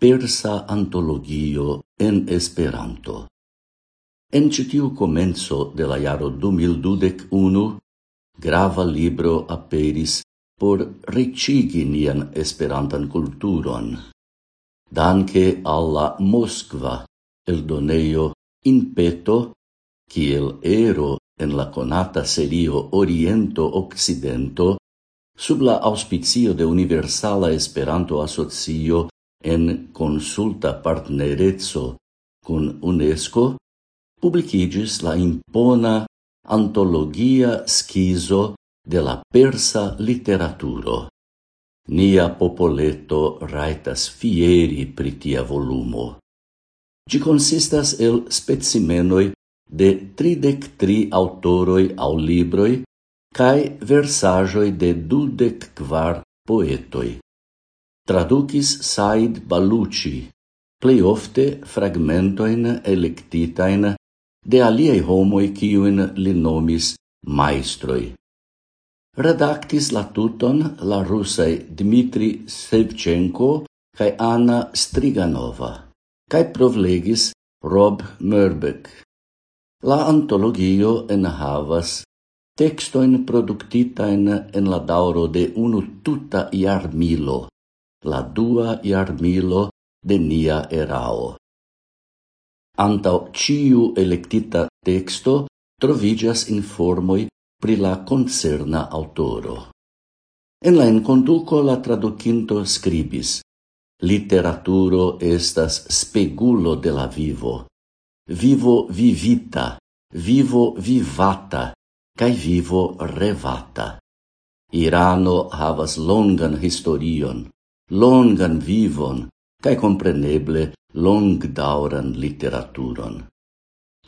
Persa antologio en Esperanto. En citiu comenzo de la jaro 2021, grava libro aperis por ricigi nian esperantan culturon. Danke alla Moskva eldonejo Impeto, kiel ero en la conata serio Oriento-Occidento, sub la auspicio de Universala Esperanto-Asocio en consulta partnerezzo con UNESCO, publicigis la impona antologia schizo de la persa literaturo. Nia popoleto raitas fieri pri tia volumo. Gi consistas el specimenoi de tridec tri autoroi au libroi cae versajoi de dudec quar poetoi traducis Said Baluchi, plei ofte fragmentoin electitain de aliei homoi ciuin li nomis maestroi. Redactis la tuton la russai Dmitri Sevchenko cae Anna Striganova, cae provlegis Rob Murbeck. La antologio enhavas textoin productitain en la dauro de unu tuta iarmilo, la dua iarmilo de nia erao. Antau ciu electita texto trovigas informoi pri la concerna autoro. En la enconduco la traducinto scribis Literaturo estas spegulo de la vivo, vivo vivita, vivo vivata, cae vivo revata. Irano havas longan historion, longan vivon cae compreneble longdauran literaturon.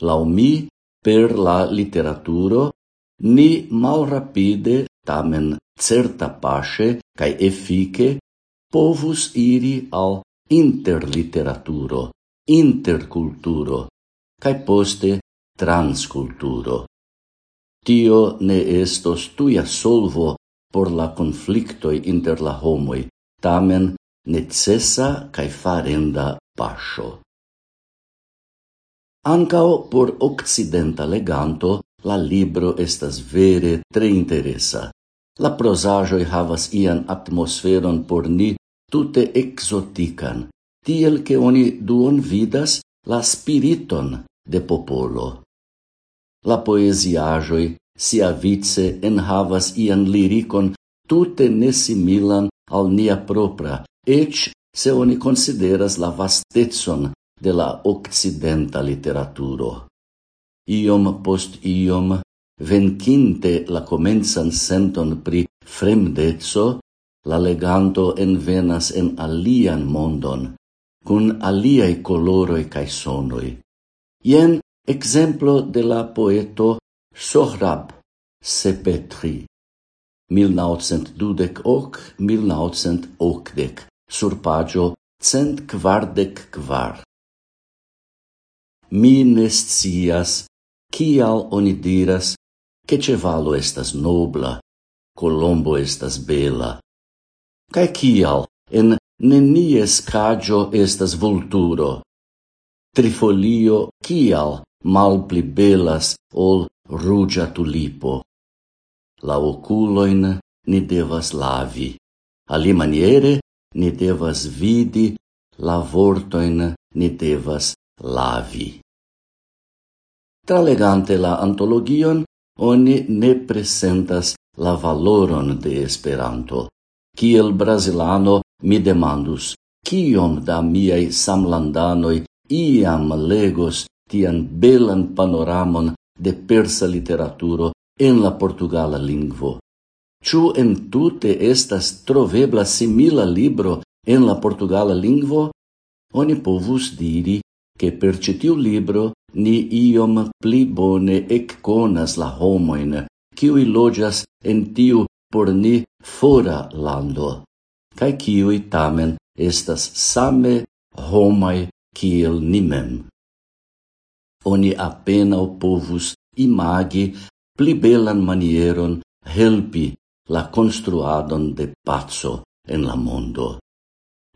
Lau mi, per la literaturo, ni mal rapide, tamen certa pace cae effice, povus iri al interliteraturo, interculturo, cae poste transculturo. Tio ne estos tuia solvo por la conflictoi inter la homoi, tamen necessa cae farenda pascio. Ancao por occidenta leganto, la libro estas vere tre interesa. La prosajoi havas ian atmosferon por ni tute exotican, tiel che oni duon vidas la spiriton de popolo. La poesiajoi sia vice enhavas ian liricon tute nesimilan al nia propra, ec se oni consideras la vastetson de la occidenta literaturo. Iom post iom, vencinte la comensan senton pri fremdezzo, la leganto envenas en alian mondon, cun aliai coloroi cae sonoi. Ien exemplo de la poeto Sohrab Sepetri. 1912-1980, sur pagio 144. Mi ne cial kial oni diras, che cevalo estas nobla, colombo estas bela, cae kial en nenies cagio estas vulturo, trifolio kial malpli belas ol rugia tulipo la oculoin ni devas lavi. Ali maniere ni devas vidi, la vortoin ni devas lavi. Tralegante la antologion, oni ne presentas la valoron de Esperanto. Kiel brazilano mi demandus, kiom da miei samlandanoi iam legos tian belan panoramon de persa literaturo en la portugala lingvo. Ciu en tute estas trovebla simila libro en la portugala lingvo? Oni povus diri che per citiu libro ni iom pli bone conas la homoin, kiuj logias en tiu por ni fora lando, kaj kiuj tamen estas same homai kiel nimem. Oni Oni o povus imagi pli belan manieron helpi la construadon de pazzo en la mondo.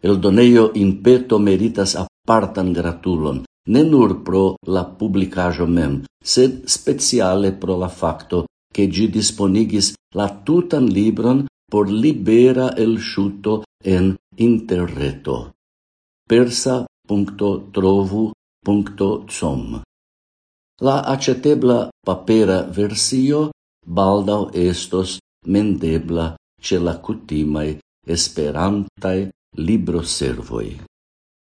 El doneio in peto meritas apartan gratulon, ne nur pro la publicajo mem, sed speciale pro la facto che gi disponigis la tutan libron por libera el sciuto en interreto. persa.trovu.com La accetebla papera versio baldau estos mendebla ce la cutimai esperantai libroservoi.